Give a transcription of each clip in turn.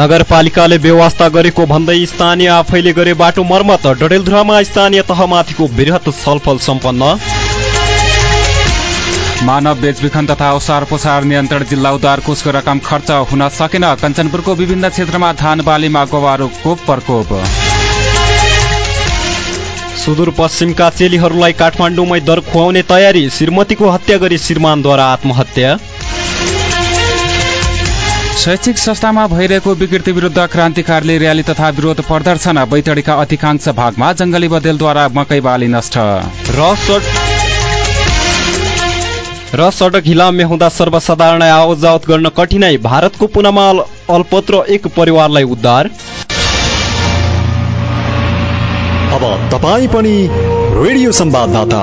नगरपालिकाले व्यवस्था गरेको भन्दै स्थानीय आफैले गरे बाटो मर्मत डडेलधुरामा स्थानीय तहमाथिको वृहत छलफल सम्पन्न। मानव बेचबिखन तथा ओसार पोसार नियन्त्रण जिल्ला उद्धार कोषको रकम खर्च हुन सकेन। कञ्चनपुरको विभिन्न क्षेत्रमा धान बालीमा गोवारोको प्रकोप। सुदूरपश्चिमका चेलीहरूलाई काठमाडौँमै दर खुवाउने तयारी श्रीमतीको हत्या गरी श्रीमानद्वारा आत्महत्या। शैक्षिक संस्थामा भइरहेको विकृति विरुद्ध क्रान्तिकारीले र्याली तथा विरोध प्रदर्शन बैतडीका अधिकांश भागमा जंगली बदेलद्वारा मकै बाली नष्ट। र सडक हिलामे हुँदा सर्वसाधारण आवजावत गर्न कठिनाई। भारतको पुनामा अल्पत्र एक परिवारलाई उद्धार। अब तपाईँ पनि रेडियो संवाददाता।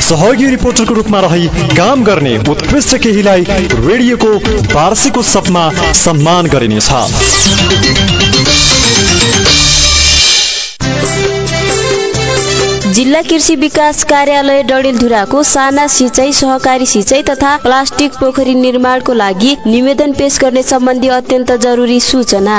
सहयोगी रिपोर्टरको रूपमा रही काम गर्ने उत्कृष्ट केहीलाई रेडियोको वार्षिक उत्सवमा सम्मान गरिनेछ। जिल्ला कृषि विकास कार्यालय डडेलधुराको साना सिंचाई सहकारी सिंचाई तथा प्लास्टिक पोखरी निर्माणको लागि निवेदन पेश गर्ने सम्बन्धी अत्यन्त जरुरी सूचना।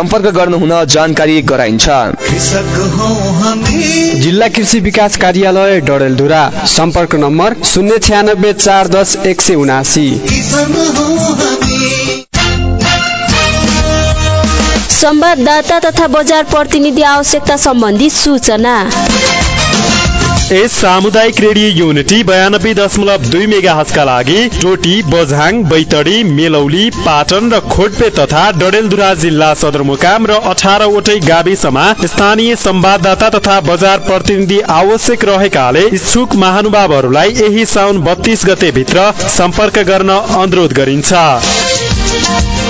सम्पर्क गर्नुहुन जानकारी गराइन्छ। जिल्ला कृषि विकास कार्यालय डडेलधुरा। सम्पर्क नम्बर शून्य छ्यानब्बे चार दस एक सय उनासी। संवाददाता तथा बजार प्रतिनिधि आवश्यकता सम्बन्धी सूचना। यस सामुदायिक रेडियो युनिटी बयानब्बे दशमलव दुई मेगा हजका लागि टोटी बझाङ बैतडी मेलौली पाटन र खोटपे तथा डडेलधुरा जिल्ला सदरमुकाम र अठारवटै गाविसमा स्थानीय संवाददाता तथा बजार प्रतिनिधि आवश्यक रहेकाले इच्छुक महानुभावहरूलाई यही साउन बत्तीस गते भित्र सम्पर्क गर्न अनुरोध गरिन्छ।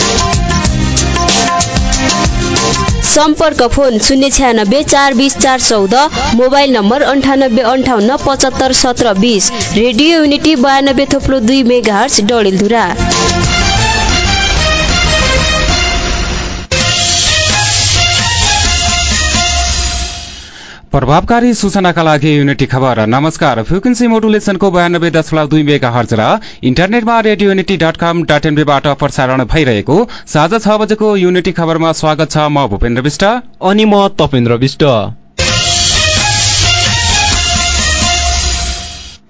सम्पर्क फोन शून्य छ्यानब्बे चार बिस चार चौध मोबाइल नम्बर अन्ठानब्बे अन्ठाउन्न पचहत्तर सत्र बिस रेडियो युनिटी बयानब्बे थोप्लो दुई मेगा हर्स डडेलधुरा। प्रभावकारी सूचनाका लागि युनिटी खबर। नमस्कार। फ्रिक्वेन्सी मोडुलेसनको बयानब्बे दशमलव दुई मेगा हर्ज र इन्टरनेटमा radio unity dot com dot एनबीबाट प्रसारण भइरहेको साँझ छ बजेको युनिटी खबरमा स्वागत छ म भूपेन्द्र विष्ट। अनि म तपेन्द्र विष्ट।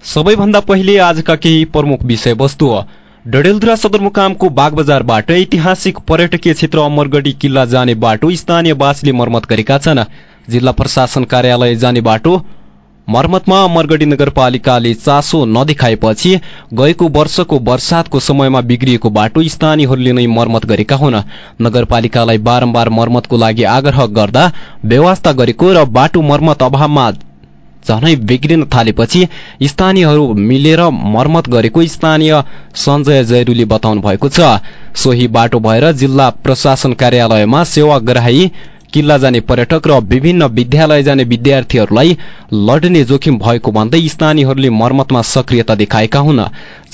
सबैभन्दा पहिले आजका केही प्रमुख विषयवस्तु। डडेलधुरा सदरमुकामको बागबजारबाट ऐतिहासिक पर्यटकीय क्षेत्र अमरगढी किल्ला जाने बाटो स्थानीयवासीले मर्मत गरेका छन्। जिल्ला प्रशासन कार्यालय जाने बाटो मर्मतमा अमरगढी नगरपालिकाले चासो नदेखाएपछि गएको वर्षको वर्षातको समयमा बिग्रिएको बाटो स्थानीयहरूले नै मर्मत गरेका हुन्। नगरपालिकालाई बारम्बार मर्मतको लागि आग्रह गर्दा व्यवस्था गरेको र बाटो मर्मत अभावमा झनै बिग्रिन थालेपछि स्थानीयहरू मिलेर मर्मत गरेको स्थानीय सञ्जय जैरूले बताउनु भएको छ। सोही बाटो भएर जिल्ला प्रशासन कार्यालयमा सेवाग्राही किल्ला जाने पर्यटक र विभिन्न विद्यालय जाने विद्यार्थीहरूलाई लड्ने जोखिम भएको भन्दै स्थानीयहरूले मर्मतमा सक्रियता देखाएका हुन्।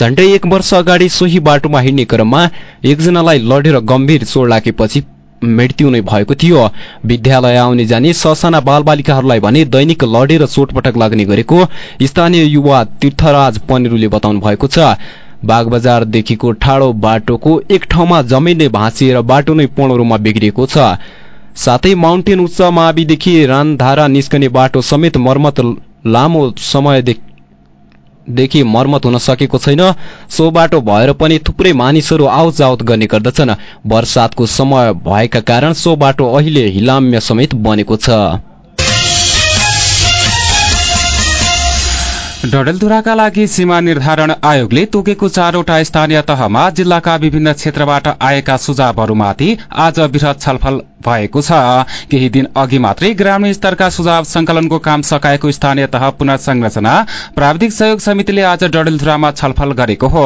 झण्डै एक वर्ष अगाडि सोही बाटोमा हिँड्ने क्रममा एकजनालाई लडेर गम्भीर चोट लागेपछि मृत्यु नै भएको थियो। विद्यालय आउने जाने ससाना बालबालिकाहरूलाई भने दैनिक लडेर चोटपटक लाग्ने गरेको स्थानीय युवा तीर्थराज पनेरूले बताउनु भएको छ। बागबजारदेखिको ठाडो बाटोको एक ठाउँमा जमिनले भाँचिएर बाटो नै पूर्ण रूपमा बिग्रिएको छ। साथै माउन्टेन उच्च माविदेखि रानधारा निस्कने बाटो समेत मर्मत लामो समयदेखि मर्मत हुन सकेको छैन। सो बाटो भएर पनि थुप्रै मानिसहरू आउट जावत गर्ने गर्दछन्। वर्षातको समय भएका कारण सो बाटो अहिले हिलाम्य समेत बनेको छ। डडेलधुराका लागि सीमा निर्धारण आयोगले तोकेको चारवटा स्थानीय तहमा जिल्लाका विभिन्न क्षेत्रबाट आएका सुझावहरूमाथि आज वृहत छलफल भएको छ। केही दिन अघि मात्रै ग्रामीण स्तरका सुझाव संकलनको काम सकाएको स्थानीय तह पुनर्संरचना प्राविधिक सहयोग समितिले आज डडेलधुरामा छलफल गरेको हो।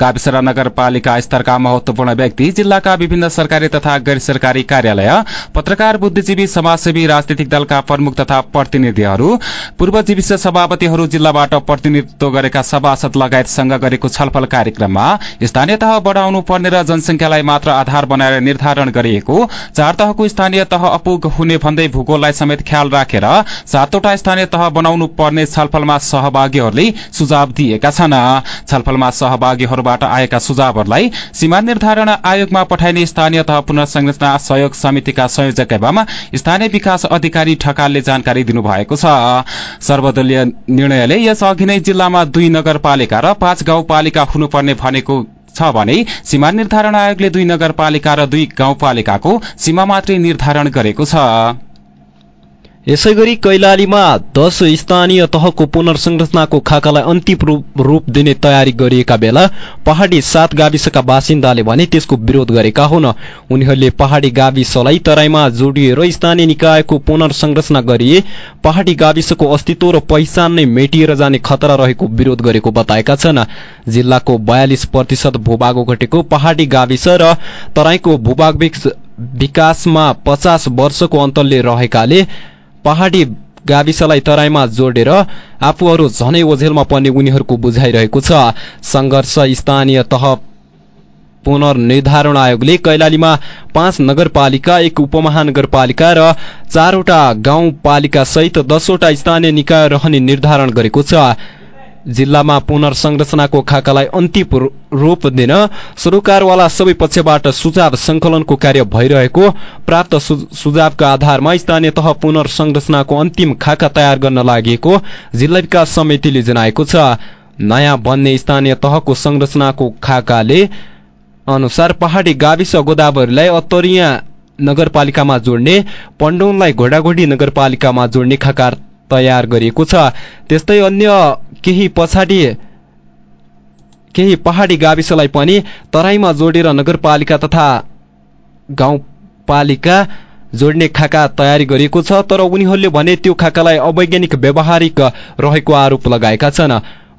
गाविस र नगरपालिका स्तरका महत्वपूर्ण व्यक्ति जिल्लाका विभिन्न सरकारी तथा गैर सरकारी कार्यालय पत्रकार बुद्धिजीवी समाजसेवी राजनीतिक दलका प्रमुख तथा प्रतिनिधिहरू पूर्व जीविस सभापतिहरू जिल्लाबाट प्रतिनिधित्व गरेका सभासद लगायतसँग गरेको छलफल कार्यक्रममा स्थानीय तह बढ़ाउनु पर्ने र जनसंख्यालाई मात्र आधार बनाएर निर्धारण गरिएको चार तहको स्थानीय तह अपुग हुने भन्दै भूगोललाई समेत ख्याल राखेर सातवटा स्थानीय तह बनाउनु पर्ने छलफलमा सहभागीहरूले सुझाव दिएका छन्। छलफलमा सहभागीहरूबाट आएका सुझावहरूलाई सीमा निर्धारण आयोगमा पठाइने स्थानीय तह पुनर्संरचना सहयोग समितिका संयोजक एवं स्थानीय विकास अधिकारी ठकालले जानकारी दिनुभएको छ। सर्वदलीय निर्णयले यस अघि नै जिल्लामा दुई नगरपालिका र पाँच गाउँपालिका हुनुपर्ने भनेको छ भने सीमा निर्धारण आयोगले दुई नगरपालिका र दुई गाउँपालिकाको सीमा मात्रै निर्धारण गरेको छ। यसै गरी कैलालीमा दश स्थानीय तहको पुनर्संरचनाको खाकालाई अन्तिम रूप दिने तयारी गरिएका बेला पहाड़ी सात गाविसका बासिन्दाले भने त्यसको विरोध गरेका हुन् उनीहरूले पहाड़ी गाविसलाई तराईमा जोडिएर स्थानीय निकायको पुनर्संरचना गरिए पहाड़ी गाविसको अस्तित्व र पहिचान नै मेटिएर जाने खतरा रहेको विरोध गरेको बताएका छन्। जिल्लाको बयालिस प्रतिशत भूभाग घटेको पहाड़ी गाविस र तराईको भूभाग विकासमा पचास वर्षको अन्तरले रहेकाले पहाड़ी गाविसलाई तराईमा जोडेर आफूहरू झनै ओझेलमा पर्ने उनीहरूको बुझाइरहेको छ। संघर्ष स्थानीय तह पुनर्निर्धारण आयोगले कैलालीमा पाँच नगरपालिका एक उपमहानगरपालिका र चारवटा गाउँपालिका सहित दसवटा स्थानीय निकाय रहने निर्धारण गरेको छ। जिल्लामा पुनर्संरचनाको खाकालाई अन्तिम रूप दिन सरोकारवाला सबै पक्षबाट सुझाव संकलनको कार्य भइरहेको प्राप्त सुझावका आधारमा स्थानीय तह पुनर्संरचनाको अन्तिम खाका तयार गर्न लागि जिल्ला विकास समितिले जनाएको छ। नयाँ बन्ने स्थानीय तहको संरचनाको खाकाले अनुसार पहाड़ी गाविस गोदावरीलाई अत्तरिया नगरपालिकामा जोड्ने पण्डौनलाई घोडाघोडी नगरपालिकामा जोड्ने खाका तयार गरिएको छ। त्यस्तै अन्य केही पछाडि केही पहाडी गाविसलाई पनि तराईमा जोडेर नगरपालिका तथा गाउँपालिका जोड्ने खाका तयारी गरिएको छ तर उनीहरूले भने त्यो खाकालाई अवैज्ञानिक व्यावहारिक रहेको आरोप लगाएका छन्।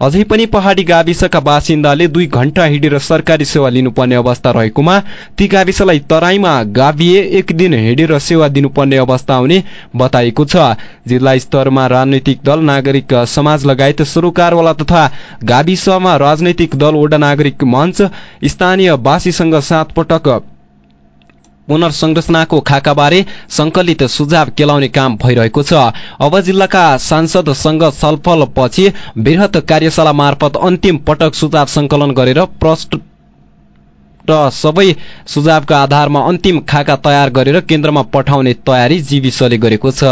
अझै पनि पहाडी गाविसका बासिन्दाले दुई घण्टा हिँडेर सरकारी सेवा लिनुपर्ने अवस्था रहेकोमा ती गाविसलाई तराईमा गाभिए एक दिन हिँडेर सेवा दिनुपर्ने अवस्था आउने बताइएको छ। जिल्ला स्तरमा राजनैतिक दल नागरिक समाज लगायत सरोकारवाला तथा गाविसमा राजनैतिक दल वडा नागरिक मञ्च स्थानीय वासीसँग सात पटक पुनर्संरचनाको खाकाबारे संकलित सुझाव केलाउने काम भइरहेको छ। अब जिल्लाका सांसदसँग छलफल पछि वृहत कार्यशाला मार्फत अन्तिम पटक सुझाव संकलन गरेर प्रष्ट सबै सुझावका आधारमा अन्तिम खाका तयार गरेर केन्द्रमा पठाउने तयारी जीविसले गरेको छ।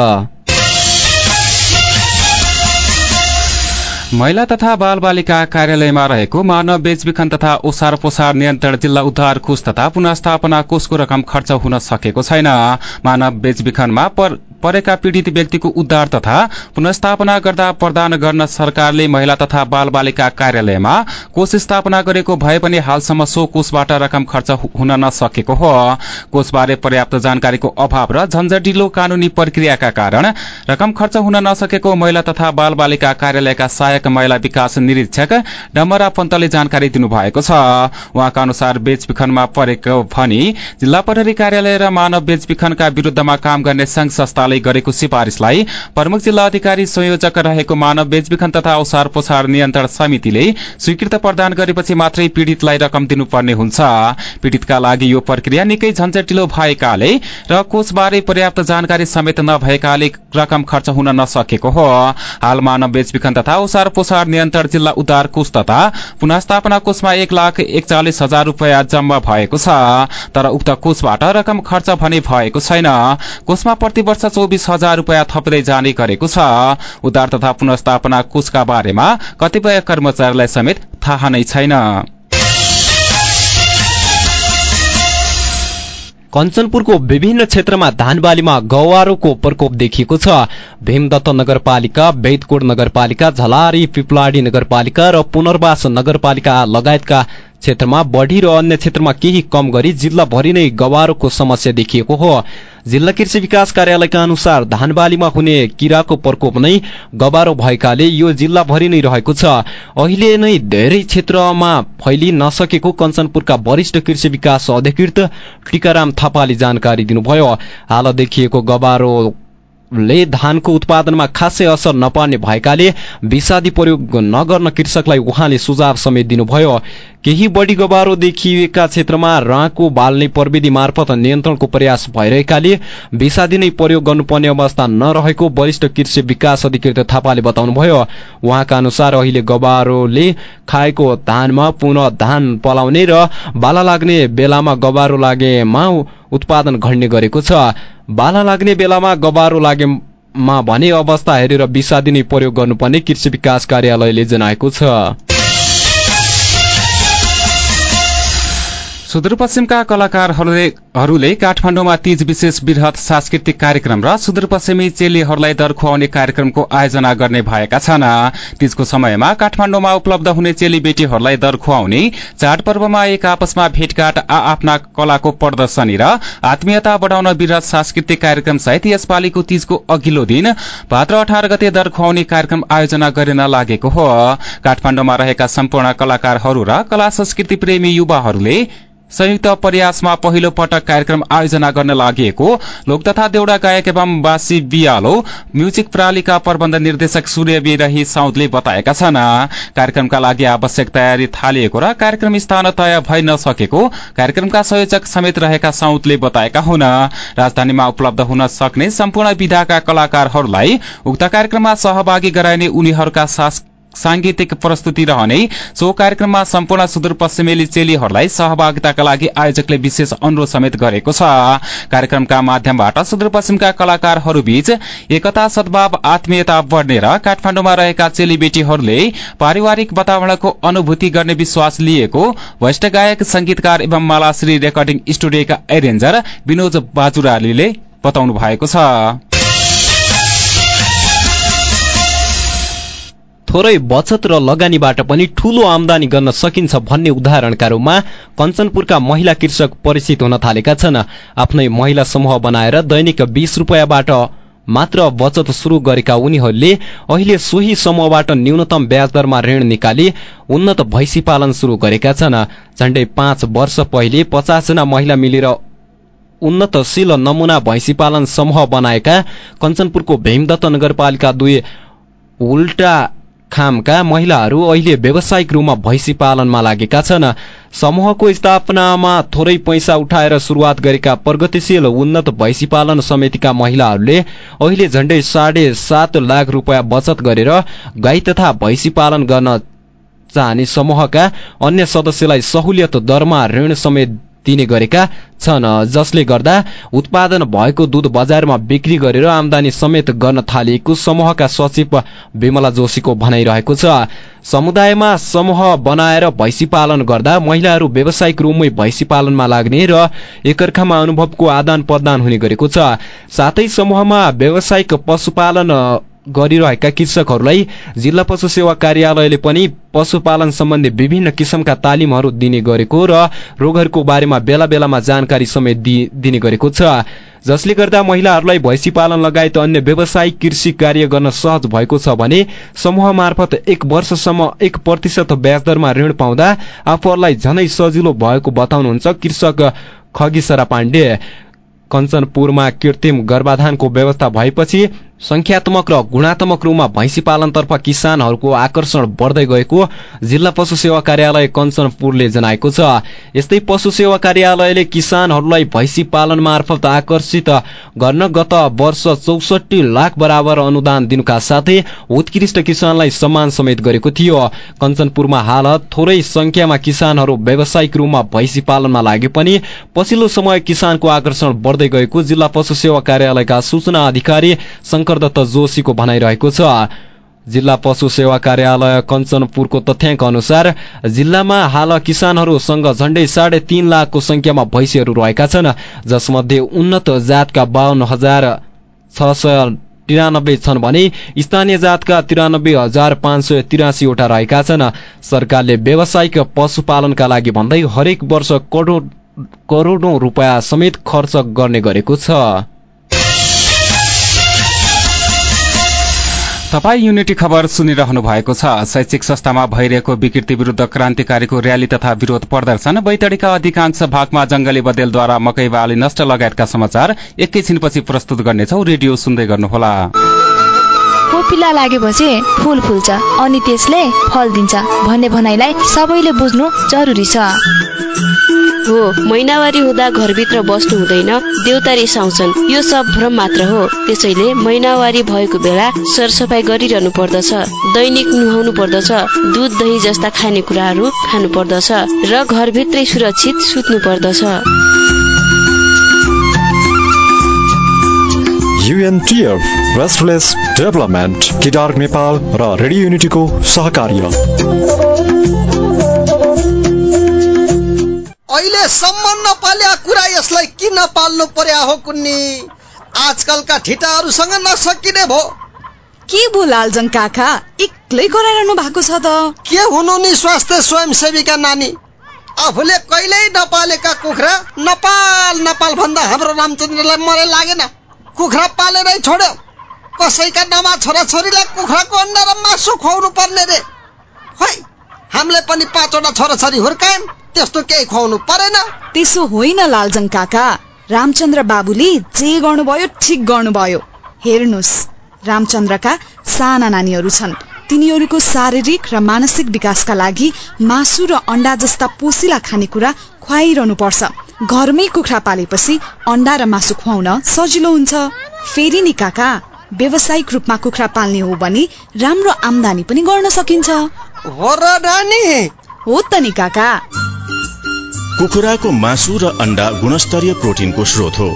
महिला तथा बाल बालिका कार्यालयमा रहेको मानव बेचबिखन तथा ओसार पोसार नियन्त्रण जिल्ला उद्धार कोष तथा पुनस्थापना कोषको रकम खर्च हुन सकेको छैन। मानव बेचबिखनमा परेका पीड़ित व्यक्तिको उद्धार तथा पुनस्थापना गर्दा प्रदान गर्न सरकारले महिला तथा बाल बालिका कार्यालयमा कोष स्थापना गरेको भए पनि हालसम्म सो कोषबाट रकम खर्च हुन नसकेको हो। कोषबारे पर्याप्त जानकारीको अभाव र झन्झटिलो कानूनी प्रक्रियाका कारण रकम खर्च हुन नसकेको महिला तथा बाल बालिका कार्यालयका सहायक महिला विकास निरीक्षक डमरा पन्तले जानकारी दिनुभएको छ। उहाँका अनुसार बेचबिखनमा परेको भनी जिल्ला प्रहरी कार्यालय र मानव बेचबिखनका विरूद्धमा काम गर्ने संघ संस्था मन्त्रालय गरेको सिफारिशलाई प्रमुख जिल्ला अधिकारी संयोजक रहेको मानव बेचबिखन तथा औसार पोसार नियन्त्रण समितिले स्वीकृत प्रदान गरेपछि मात्रै पीड़ितलाई रकम दिनुपर्ने हुन्छ। पीड़ितका लागि यो प्रक्रिया निकै झन्झटिलो भएकाले र कोषबारे पर्याप्त जानकारी समेत नभएकाले रकम खर्च हुन नसकेको हो। हाल मानव बेचबिखन तथा औसार पोसार नियन्त्रण जिल्ला उद्धार कोष तथा पुनस्थापना कोषमा एक लाख एकचालिस हजार रूपियाँ जम्मा भएको छ। तर उक्त कोषबाट रकम खर्च भने भएको छैन। कोषमा प्रतिवर्ष चौबिस हजार रूपियाँ थप्दै जाने गरेको छ। उद्धार तथा पुनस्थापना कोषका बारेमा कतिपय कर्मचारीलाई समेत थाहा नै छैन। कञ्चनपुरको विभिन्न क्षेत्रमा धान बालीमा गवारोको प्रकोप देखिएको छ। भीमदत्त नगरपालिका बैदकोट नगरपालिका झलारी पिपलाडी नगरपालिका र पुनर्वास नगरपालिका लगायतका क्षेत्रमा बढ़ी र अन्य क्षेत्रमा केही कम गरी जिल्लाभरि नै गवारोको समस्या देखिएको हो। जिल्ला कृषि विकास कार्यालयका अनुसार धानबालीमा हुने किराको प्रकोप नै गबारो भएकाले यो जिल्लाभरि नै रहेको छ। अहिले नै धेरै क्षेत्रमा फैलि नसकेको कञ्चनपुरका वरिष्ठ कृषि विकास अधिकृत टीकाराम थापाले जानकारी दिनुभयो। हाल देखिएको गबारो ले धानको उत्पादनमा खासै असर नपर्ने भएकाले विषादी प्रयोग नगर्न कृषकलाई उहाँले सुझाव समेत दिनुभयो। केही बढी गबारो देखिएका क्षेत्रमा राँको बाल्ने प्रविधि मार्फत नियन्त्रणको प्रयास भइरहेकाले विषादी नै प्रयोग गर्नुपर्ने अवस्था नरहेको वरिष्ठ कृषि विकास अधिकृत थापाले बताउनुभयो। उहाँका अनुसार अहिले गबारोले खाएको धानमा पुनः धान पलाउने र बाला लाग्ने बेलामा गबारो लागेमा उत्पादन घट्ने गरेको छ। बाला लाग्ने बेलामा गबारो लागेमा भने अवस्था हेरेर विषादी नै प्रयोग गर्नुपर्ने कृषि विकास कार्यालयले जनाएको छ। सुदूरपश्चिमका कलाकारहरूले काठमाडौँमा तीज विशेष वृहत सांस्कृतिक कार्यक्रम र सुदूरपश्चिमी चेलीहरूलाई दर खुवाउने कार्यक्रमको आयोजना गर्ने भएका छन्। तीजको समयमा काठमाडौँमा उपलब्ध हुने चेली बेटीहरूलाई दर खुवाउने चाडपर्वमा एक आपसमा भेटघाट आ आफ्ना कलाको प्रदर्शनी र आत्मीयता बढ़ाउन वृहत सांस्कृतिक कार्यक्रम सहित यसपालिको तीजको अघिल्लो दिन भाद्र अठार गते दर खुवाउने कार्यक्रम आयोजना गरिन लागेको हो। काठमाडौँमा रहेका सम्पूर्ण कलाकारहरू र कला संस्कृति प्रेमी युवाहरूले संयुक्त प्रयासमा पहिलो पटक कार्यक्रम आयोजना गर्न लागि लोक तथा देउडा गायक एवं बासी बियालो म्युजिक प्रणालीका प्रबन्ध निर्देशक सूर्य बिरही साउदले बताएका छन्। कार्यक्रमका लागि आवश्यक तयारी थालिएको र कार्यक्रम स्थान तय भइ नसकेको कार्यक्रमका संयोजक समेत रहेका साउदले बताएका हुन्। राजधानीमा उपलब्ध हुन सक्ने सम्पूर्ण विधाका कलाकारहरूलाई उक्त कार्यक्रममा सहभागी गराइने उनीहरूका सांगीतिक प्रस्तुति रहने सो कार्यक्रममा सम्पूर्ण सुदूरपश्चिमेली चेलीहरूलाई सहभागिताका लागि आयोजकले विशेष अनुरोध समेत गरेको छ। कार्यक्रमका माध्यमबाट सुदूरपश्चिमका कलाकारहरूबीच एकता सद्भाव आत्मीयता बढ़ने र काठमाडौँमा रहेका चेलीबेटीहरूले पारिवारिक वातावरणको अनुभूति गर्ने विश्वास लिएको वरिष्ठ गायक संगीतकार एवं मालाश्री रेकर्डिङ स्टुडियोका एरेन्जर विनोद बाजुरालीले बताउनु भएको छ। थोरै बचत र लगानीबाट पनि ठूलो आमदानी गर्न सकिन्छ भन्ने उदाहरणका रूपमा कञ्चनपुरका महिला कृषक परिचित हुन थालेका छन्। आफ्नै महिला समूह बनाएर दैनिक बीस रुपियाँबाट मात्र बचत शुरू गरेका उनीहरूले अहिले सोही समूहबाट न्यूनतम ब्याज दरमा ऋण निकाली उन्नत भैँसी पालन शुरू गरेका छन्। झण्डै पाँच वर्ष पहिले पचासजना महिला मिलेर उन्नतशील नमूना भैँसी पालन समूह बनाएका कञ्चनपुरको भीमदत्त नगरपालिका दुई उल्टा खामका महिलाहरू अहिले व्यावसायिक रूपमा भैँसी पालनमा लागेका छन्। समूहको स्थापनामा थोरै पैसा उठाएर शुरूआत गरेका प्रगतिशील उन्नत भैँसी पालन समितिका महिलाहरूले अहिले झण्डै साढे सात लाख रुपियाँ बचत गरेर गाई तथा भैँसी पालन गर्न चाहने समूहका अन्य सदस्यलाई सहुलियत दरमा ऋण समेत दिने गरेका छन्। जसले गर्दा उत्पादन भएको दूध बजारमा बिक्री गरेर आमदानी समेत गर्न थालिएको समूहका सचिव विमला जोशीको भनाइरहेको छ। समुदायमा समूह बनाएर भैँसी पालन गर्दा महिलाहरू व्यावसायिक रूपमै भैँसी पालनमा लाग्ने र एकअर्कामा अनुभवको आदान प्रदान हुने गरेको छ। साथै समूहमा व्यावसायिक पशुपालन गरिरहेका कृषकहरूलाई जिल्ला पशु सेवा कार्यालयले पनि पशुपालन सम्बन्धी विभिन्न किसिमका तालिमहरू दिने गरेको र रोगहरूको बारेमा बेला बेलामा जानकारी समेत दिने गरेको छ। जसले गर्दा महिलाहरूलाई भैँसी पालन लगायत अन्य व्यावसायिक कृषि कार्य गर्न सहज भएको छ भने समूह मार्फत एक वर्षसम्म एक प्रतिशत ब्याज दरमा ऋण पाउँदा आफूहरूलाई झनै सजिलो भएको बताउनुहुन्छ कृषक खगिसरा पाण्डे। कञ्चनपुरमा कृत्रिम गर्भाधानको व्यवस्था भएपछि संख्यात्मक र गुणात्मक रूपमा भैँसी पालनतर्फ किसानहरूको आकर्षण बढ्दै गएको जिल्ला पशु सेवा कार्यालय कञ्चनपुरले जनाएको छ। यस्तै पशु सेवा कार्यालयले किसानहरूलाई भैँसी पालन मार्फत आकर्षित गर्न गत वर्ष चौसठी लाख बराबर अनुदान दिनुका साथै उत्कृष्ट किसानलाई सम्मान समेत गरेको थियो। कञ्चनपुरमा हाल थोरै संख्यामा किसानहरू व्यावसायिक रूपमा भैँसी पालनमा लागे पनि पछिल्लो समय किसानको आकर्षण बढ्दै गएको जिल्ला पशु सेवा कार्यालयका सूचना अधिकारी शंकर दत्त जोशीको भनाइरहेको छ। जिल्ला पशु सेवा कार्यालय कञ्चनपुरको तथ्याङ्क अनुसार जिल्लामा हाल किसानहरूसँग झण्डै साढे तीन लाखको संख्यामा भैँसीहरू रहेका छन् जसमध्ये उन्नत जातका बाहन्न हजार छ सय तिरानब्बे छन् भने स्थानीय जातका तिरानब्बे हजार पाँच सय तिरासीवटा रहेका छन्। सरकारले व्यावसायिक पशुपालनका लागि भन्दै हरेक वर्ष करोडौं रुपियाँ समेत खर्च गर्ने गरेको छ। तपाई युनिटी खबर सुनिरहनु भएको छ। शैक्षिक संस्थामा भइरहेको विकृति विरूद्ध क्रान्तिकारीको र्याली तथा विरोध प्रदर्शन। बैतडीका अधिकांश भागमा जंगली बदेलद्वारा मकै बाली नष्ट लगायतका समाचार एकैछिनपछि प्रस्तुत गर्नेछौ। रेडियो सुन्दै गर्नुहोला। कोपिला लागेपछि फूल फुल्छ अनि त्यसले फल दिन्छ भन्ने भनाइलाई सबैले बुझ्नु जरुरी छ। हो। महिनावारी हुँदा घरभित्र बस्नु हुँदैन देउता रिसाउँछन् यो सब भ्रम मात्र हो। त्यसैले महिनावारी भएको बेला सरसफाइ गरिरहनु पर्दछ दैनिक नुहाउनु पर्दछ दुध दही जस्ता खानेकुराहरू खानु पर्दछ र घरभित्रै सुरक्षित सुत्नु पर्दछ। डेभलपमेन्ट नेपाल र रेडियो युनिटीको सहकार्य। अहिलेसम्म नपाल्या कुरा यसलाई किन पाल्नु पर्या हो कुन्नी? आजकलका ठिटाहरूसँग नसकिने भो। के भो लालजङ काका? एक्लै गराइरहनु भएको छ त। के हुनु नि स्वास्थ्य स्वयंसेवीका नानी? आफूले कहिल्यै नपालेका कुखुरा नपाल नपाल भन्दा हाम्रो रामचन्द्रलाई मलाई लागेन। कुखुरा पालेरै छोड्यो। कसैका नामा छोराछोरीलाई कुखुराको अन्डा र मासु खुवाउनु पर्ने रे। खै हामीले पनि पाँचवटा छोराछोरी हुर्कायौँ। त्यस्तो केही खुवाउनु परेन। त्यसो होइन लालजङ काका। रामचन्द्र बाबुले जे गर्नुभयो ठिक गर्नुभयो। हेर्नुहोस् रामचन्द्रका साना नानीहरू छन्। तिनीहरूको शारीरिक र मानसिक विकासका लागि मासु र अण्डा जस्ता पोसिला खानेकुरा खुवाइरहनु पर्छ घरमै कुखुरा पालेपछि अण्डा र मासु खुवाउन सजिलो हुन्छ। फेरि नि काका व्यावसायिक रूपमा कुखुरा पाल्ने हो भने राम्रो आमदानी पनि गर्न सकिन्छ। हो त नि काका। कुखुराको मासु र अण्डा गुणस्तरीय प्रोटिनको स्रोत हो।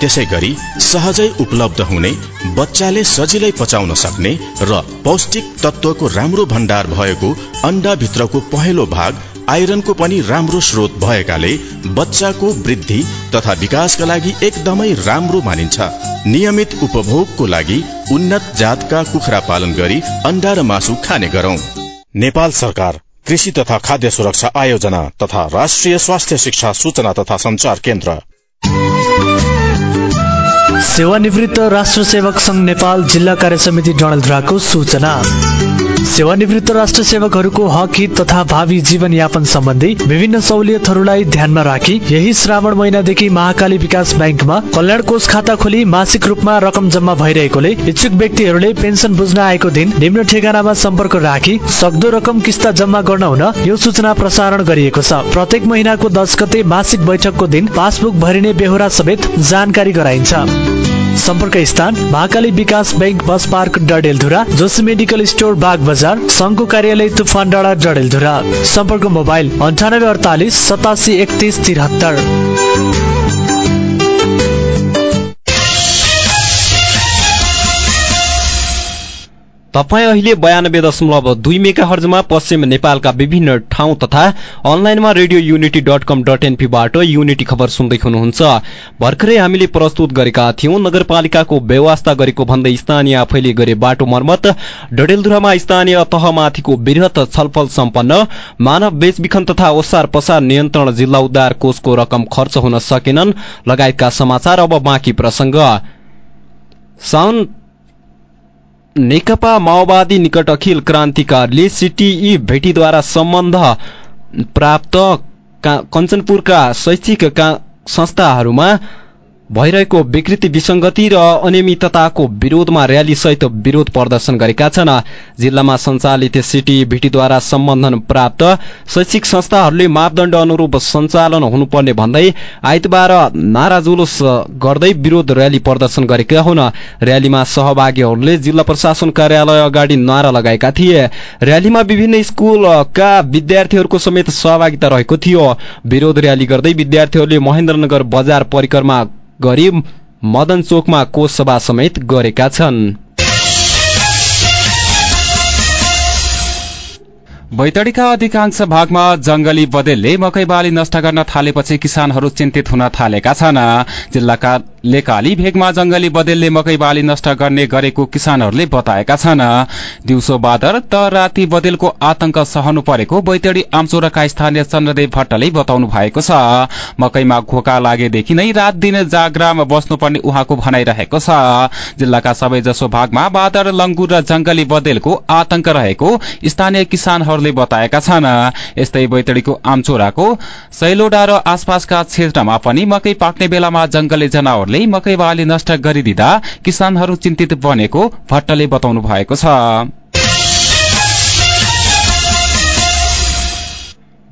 त्यसै गरी सहजै उपलब्ध हुने बच्चाले सजिलै पचाउन सक्ने र पौष्टिक तत्वको राम्रो भण्डार भएको अण्डा भित्रको पहेँलो भाग आइरनको पनि राम्रो स्रोत भएकाले बच्चाको वृद्धि तथा विकासका लागि एकदमै राम्रो मानिन्छ। नियमित उपभोगको लागि उन्नत जातका कुखुरा पालन गरी अण्डा र मासु खाने गरौं। नेपाल सरकार कृषि तथा खाद्य सुरक्षा आयोजना तथा राष्ट्रिय स्वास्थ्य शिक्षा सूचना तथा संचार केन्द्र। सेवानिवृत्त राष्ट्र सेवक संघ नेपाल जिल्ला कार्य समिति डणलधुराको सूचना। सेवानिवृत्त राष्ट्र सेवकहरूको हक हित तथा भावी जीवनयापन सम्बन्धी विभिन्न सहुलियतहरूलाई ध्यानमा राखी यही श्रावण महिनादेखि महाकाली विकास ब्याङ्कमा कल्याण कोष खाता खोली मासिक रूपमा रकम जम्मा भइरहेकोले इच्छुक व्यक्तिहरूले पेन्सन बुझ्न आएको दिन निम्न ठेगानामा सम्पर्क राखी सक्दो रकम किस्ता जम्मा गर्न हुन यो सूचना प्रसारण गरिएको छ। प्रत्येक महिनाको दस गते मासिक बैठकको दिन पासबुक भरिने बेहोरा समेत जानकारी गराइन्छ। सम्पर्क स्थान Mahakali Vikas Bank bus park Dadeldhura Joshi medical store Bag Bazar सङ्घको कार्यालय तुफान डाँडा डडेलधुरा। सम्पर्क मोबाइल अन्ठानब्बे अडतालिस सतासी एकतिस तिहत्तर तपाईँ अहिले बयानब्बे दशमलव दुई मेगा हर्जमा पश्चिम नेपालका विभिन्न ठाउँ तथा अनलाइनमा radio unity dot com dot एनपीबाट unity खबर सुन्दै हुनुहुन्छ। भर्खरै हामीले प्रस्तुत गरेका थियौं नगरपालिकाको व्यवस्था गरेको भन्दै स्थानीय आफैले गरे बाटो मर्मत डडेलधुरामा स्थानीय तहमाथिको वृहत छलफल सम्पन्न मानव बेचबिखन तथा ओसार पसार नियन्त्रण जिल्ला उद्धार कोषको रकम खर्च हुन सकेनन् लगायतका समाचार अब बाँकी प्रसंग साउन नेकपा माओवादी निकट अखिल क्रान्तिकारीले सिटिई भेटीद्वारा सम्बन्ध प्राप्त कञ्चनपुरका शैक्षिक संस्थाहरूमा भइरहेको विकृति विसंगति र अनियमितताको विरोधमा र्याली सहित विरोध प्रदर्शन गरेका छन्। जिल्लामा सञ्चालित सिटी भिटीद्वारा सम्बन्धन प्राप्त शैक्षिक संस्थाहरूले मापदण्ड अनुरूप सञ्चालन हुनुपर्ने भन्दै आइतबार नारा जुलुस गर्दै विरोध र्याली प्रदर्शन गरेका हुन्। र्यालीमा सहभागीहरूले जिल्ला प्रशासन कार्यालय अगाडि नारा लगाएका थिए। र्यालीमा विभिन्न स्कूलका विद्यार्थीहरूको समेत सहभागिता रहेको थियो। विरोध र्याली गर्दै विद्यार्थीहरूले महेन्द्रनगर बजार परिक्रमा गरी मदन चोकमा कोष सभा समेत गरेका छन्। बैतडीका अधिकांश भागमा जंगली बदेलले मकै बाली नष्ट गर्न थालेपछि किसानहरू चिन्तित हुन थालेका छन्। जिल्लाका लेकाली भेगमा जंगली बदेलले मकै बाली नष्ट गर्ने गरेको किसानहरूले बताएका छन्। दिउँसो बादर त राति बदेलको आतंक सहनु परेको बैतडी आमचोराका स्थानीय चन्द्रदेव भट्टले बताउनु भएको छ। मकैमा घोका लागेदेखि नै रात दिन जागरामा बस्नुपर्ने उहाँको भनाइरहेको छ। जिल्लाका सबैजसो भागमा बादर लंगुर र जंगली बदेलको आतंक रहेको स्थानीय किसानहरूले बताएका छन्। यस्तै बैतडीको आमचोराको सैलोडा र आसपासका क्षेत्रमा पनि मकै पाक्ने बेलामा जंगली जनावरले मकै बाली नष्ट गरिदिँदा किसानहरू चिन्तित बनेको भट्टले बताउनु भएको छ।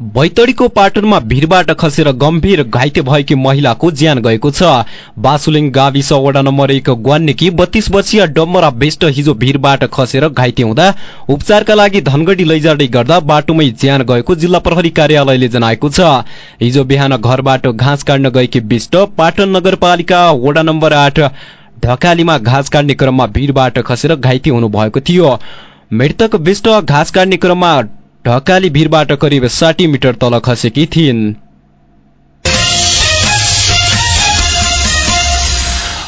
बैतडीको पाटनमा भीरबाट खसेर गम्भीर घाइते भएकी महिलाको ज्यान गएको छ। बासुलिङ गाविस वडा नम्बर एक ग्वान्नेकी बत्तीस वर्षीय डम्बरा बेष्ट हिजो भीरबाट खसेर घाइते हुँदा उपचारका लागि धनगढ़ी लैजाँदै गर्दा बाटोमै ज्यान गएको जिल्ला प्रहरी कार्यालयले जनाएको छ। हिजो बिहान घरबाट घाँस काट्न गएकी विष्ट पाटन नगरपालिका वडा नम्बर आठ ढकालीमा घाँस काट्ने क्रममा भीरबाट खसेर घाइते हुनुभएको थियो। मृतक विष्ट घाँस काट्ने क्रममा ढकाली भिरबाट करिब साठी मिटर तल खसेकी थिइन्।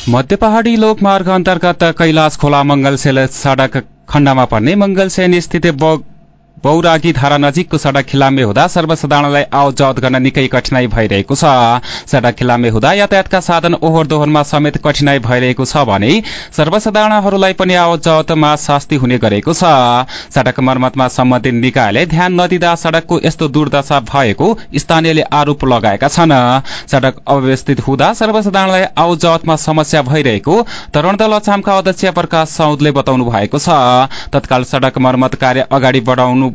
मध्य पहाड़ी लोकमार्ग अन्तर्गत कैलाश खोला मंगलसेल सड़क खण्डमा पर्ने मंगलसेन स्थित बौरागी धारा नजिकको सड़क खिलामे हुँदा सर्वसाधारणलाई आवत जावत गर्न निकै कठिनाई भइरहेको छ। सड़क खिलामे हुँदा यातायातका साधन ओहोर दोहोरमा समेत कठिनाई भइरहेको छ भने सर्वसाधारणहरूलाई पनि आवत जावतमा शास्ति हुने गरेको छ। सड़क मर्मतमा सम्बन्धित निकायले ध्यान नदिँदा सड़कको यस्तो दुर्दशा भएको स्थानीयले आरोप लगाएका छन्। सड़क अव्यवस्थित हुँदा सर्वसाधारणलाई आवत जावतमा समस्या भइरहेको तरूण दल अछामका अध्यक्ष प्रकाश साउदले बताउनु भएको छ। तत्काल सड़क मर्मत कार्य अगाडि बढाउनु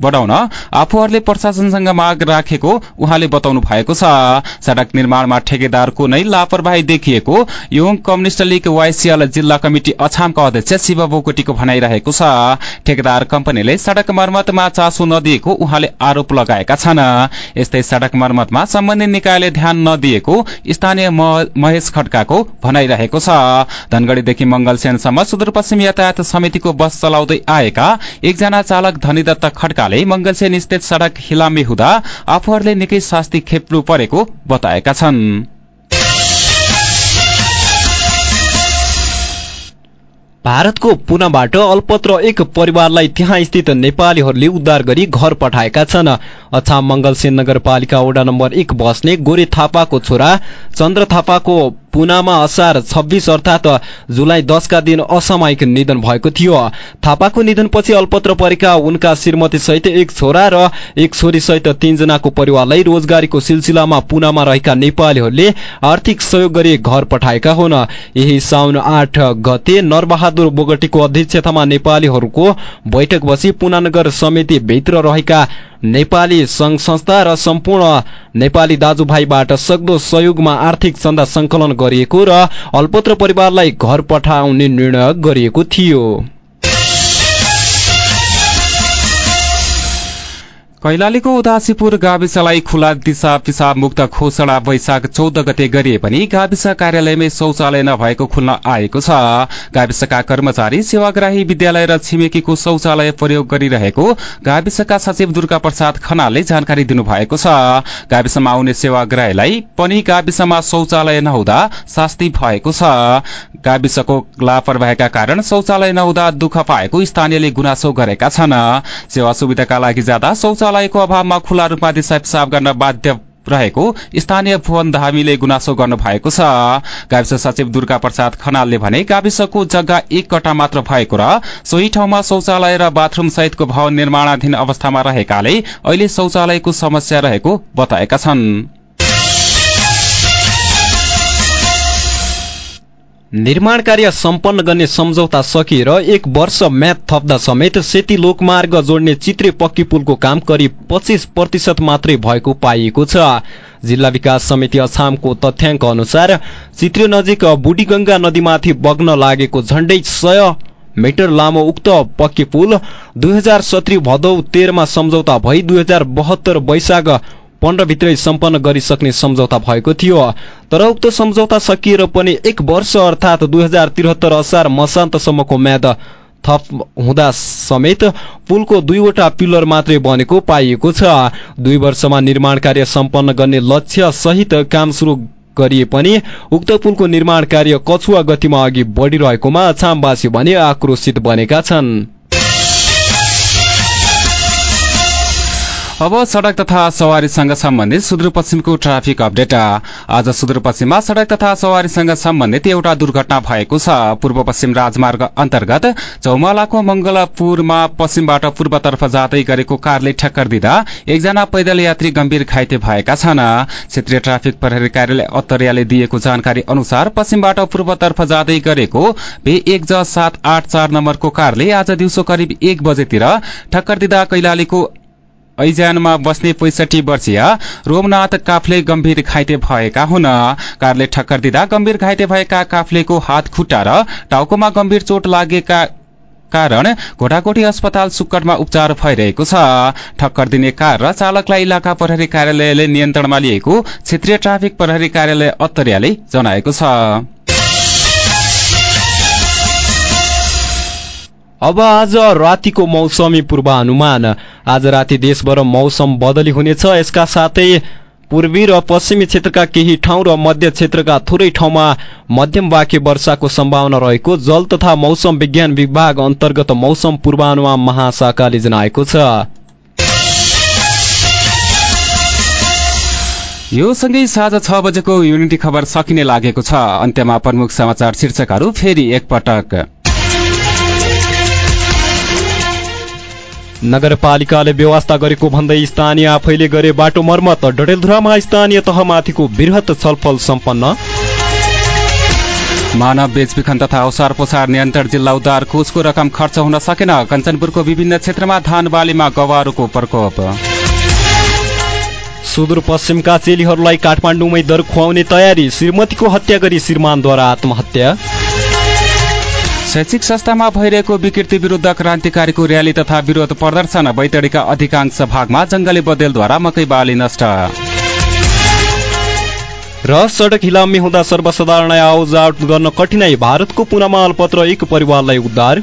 बढ़ाउन आफूहरूले प्रशासनसँग माग राखेको उहाँले बताउनु भएको छ। सड़क निर्माणमा ठेकेदारको नै लापरवाही देखिएको योङ कम्युनिष्ट लीग वाइसिएल जिल्ला कमिटी अछामका अध्यक्ष शिव बोकोटीको भनाइरहेको छ। ठेकेदार कम्पनीले सड़क मर्मतमा चासो नदिएको उहाँले आरोप लगाएका छन्। यस्तै सड़क मर्मतमा सम्बन्धित निकायले ध्यान नदिएको स्थानीय महेश खड्काको भनाइरहेको छ। धनगढ़ीदेखि मंगलसेनसम्म सुदूरपश्चिम यातायात समितिको बस चलाउँदै आएका एकजना चालक धनीदत्त खड्काले मंगलसेन स्थित सड़क हिलामे हुँदा आफूहरूले निकै शास्ति खेप्नु परेको बताएका छन्। भारतको पुनाबाट अल्पत्र एक परिवारलाई त्यहाँ स्थित नेपालीहरूले उद्धार गरी घर पठाएका छन्। अछाम मंगलसेन नगरपालिका वडा नम्बर एक बस्ने गोरे थापाको छोरा चन्द्र थापाको पुनामा असार छब्बीस अर्थात जुलाई दसका दिन असामयिक निधन भएको थियो। थापाको निधनपछि अल्पत्र परेका उनका श्रीमती सहित एक छोरा र एक छोरी सहित तीनजनाको परिवारलाई रोजगारीको सिलसिलामा पुनामा रहेका नेपालीहरूले आर्थिक सहयोग गरी घर पठाएका हुन्। यही साउन आठ गते नरबहादुर बोगटीको अध्यक्षतामा नेपालीहरूको बैठक बसी पुनानगर समिति भित्र रहेका नेपाली संघ संस्था र सम्पूर्ण नेपाली दाजुभाइबाट सक्दो सहयोगमा आर्थिक चन्दा संकलन गरिएको र अल्पत्र परिवारलाई घर पठाउने निर्णय गरिएको थियो। कैलालीको उदासीपुर गाविसलाई खुला दिशा पिसाब मुक्त घोषणा वैशाख चौध गते गरिए पनि गाविस कार्यालयमै शौचालय नभएको खुल्न आएको छ। गाविसका कर्मचारी सेवाग्राही विद्यालय र छिमेकीको शौचालय प्रयोग गरिरहेको गाविसका सचिव दुर्गा प्रसाद खनालले जानकारी दिनुभएको छ। गाविसमा आउने सेवाग्राहीलाई पनि गाविसमा शौचालय नहुँदा शास्ति भएको छ। गाविसको लापरवाहीका कारण शौचालय नहुँदा दुःख पाएको स्थानीयले गुनासो गरेका छन्। सेवा सुविधाका लागि जाँदा शौचालयको अभावमा खुला रूपमा दिशा पिसाब गर्न बाध्य रहेको स्थानीय भुवन धामीले गुनासो गर्नु भएको छ। गाविस सचिव दुर्गा प्रसाद खनालले भने गाविसको जग्गा एक कटा मात्र भएको र सोही ठाउँमा शौचालय र बाथरूम सहितको भवन निर्माणाधीन अवस्थामा रहेकाले अहिले शौचालयको समस्या रहेको बताएका छन्। निर्माण कार्य सम्पन्न गर्ने सम्झौता सकिएर एक वर्ष म्याद थप्दा समेत सेती लोकमार्ग जोड्ने चित्रे पक्की पुलको काम करिब पच्चिस प्रतिशत मात्रै भएको पाइएको छ। जिल्ला विकास समिति अछामको तथ्याङ्क अनुसार चित्रे नजिक बुढीगंगा नदीमाथि बग्न लागेको झण्डै सय मिटर लामो उक्त पक्की पुल दुई हजार सत्री भदौ तेह्रमा सम्झौता भई दुई हजार बहत्तर वैशाख पन्ध्रभित्रै सम्पन्न गरिसक्ने सम्झौता भएको थियो। तर उक्त सम्झौता सकिएर पनि एक वर्ष अर्थात दुई हजार त्रिहत्तर असार मसान्तसम्मको म्याद थप हुँदा समेत पुलको दुईवटा पिलर मात्रै बनेको पाइएको छ। दुई वर्षमा निर्माण कार्य सम्पन्न गर्ने लक्ष्य सहित काम सुरु गरिए पनि उक्त पुलको निर्माण कार्य कछुवा गतिमा अघि बढ़िरहेकोमा अछामवासी भने आक्रोशित बनेका छन्। अब सड़क तथा सवारीसँग सम्बन्धित सुदूरपश्चिमको ट्राफिक अपडेट। आज सुदूरपश्चिममा सड़क तथा सवारीसँग सम्बन्धित एउटा दुर्घटना भएको छ। पूर्व पश्चिम राजमार्ग अन्तर्गत चौमालाको मंगलपुरमा पश्चिमबाट पूर्वतर्फ जाँदै गरेको कारले ठक्कर दिँदा एकजना पैदल यात्री गम्भीर घाइते भएका छन्। क्षेत्रीय ट्राफिक प्रहरी कार्यालय अत्तरियाले दिएको जानकारी अनुसार पश्चिमबाट पूर्वतर्फ जाँदै गरेको बे एक ज आठ चार नम्बरको कारले आज दिउँसो करिब एक बजेतिर ठक्कर दिँदा कैलालीको ऐजानमा बस्ने पैसठी वर्षीय रोमनाथ काफ्ले गम्भीर घाइते भएका हुन् कारले ठक्कर दिँदा गम्भीर घाइते भएका काफ्लेको हात खुट्टा र टाउकोमा गम्भीर चोट लागेका कारण घोटाकोटी अस्पताल सुक्कटमा उपचार भइरहेको छ। ठक्कर दिने कार र चालकलाई इलाका प्रहरी कार्यालयले नियन्त्रणमा लिएको क्षेत्रीय ट्राफिक प्रहरी कार्यालय अत्तरियाले जनाएको छ। अब आज रातिको मौसमी पूर्वानुमान। आज राति देशभर मौसम बदली हुनेछ। यसका साथै पूर्वी र पश्चिमी क्षेत्रका केही ठाउँ र मध्य क्षेत्रका थोरै ठाउँमा मध्यम वाक्य वर्षाको सम्भावना रहेको जल तथा मौसम विज्ञान विभाग अन्तर्गत मौसम पूर्वानुमान महाशाखाले जनाएको छ। यो सँगै साँझ छ बजेको युनिटी खबर सकिने लागेको छ। अन्त्यमा प्रमुख समाचार शीर्षकहरू फेरि एकपटक। नगरपालिकाले व्यवस्था गरेको भन्दै स्थानीय आफैले गरे बाटो मर्मत डडेलधुरामा स्थानीय तहमाथिको वृहत छलफल सम्पन्न। मानव बेचबिखन तथा औसार पोसार नियन्त्रण जिल्ला उद्धार कोषको रकम खर्च हुन सकेन। कञ्चनपुरको विभिन्न क्षेत्रमा धान बालीमा गवारोको प्रकोप। सुदूरपश्चिमका चेलीहरूलाई काठमाडौँमै दर खुवाउने तयारी श्रीमतीको हत्या गरी श्रीमानद्वारा आत्महत्या। शैक्षिक संस्थामा भइरहेको विकृति विरूद्ध क्रान्तिकारीको र्याली तथा विरोध प्रदर्शन बैतडीका अधिकांश भागमा जंगली बदेलद्वारा मकै बाली नष्ट। र सडक हिलामी हुँदा सर्वसाधारण आउजाट गर्न कठिनाई भारतको पुनामा अल्पत्र एक परिवारलाई उद्धार।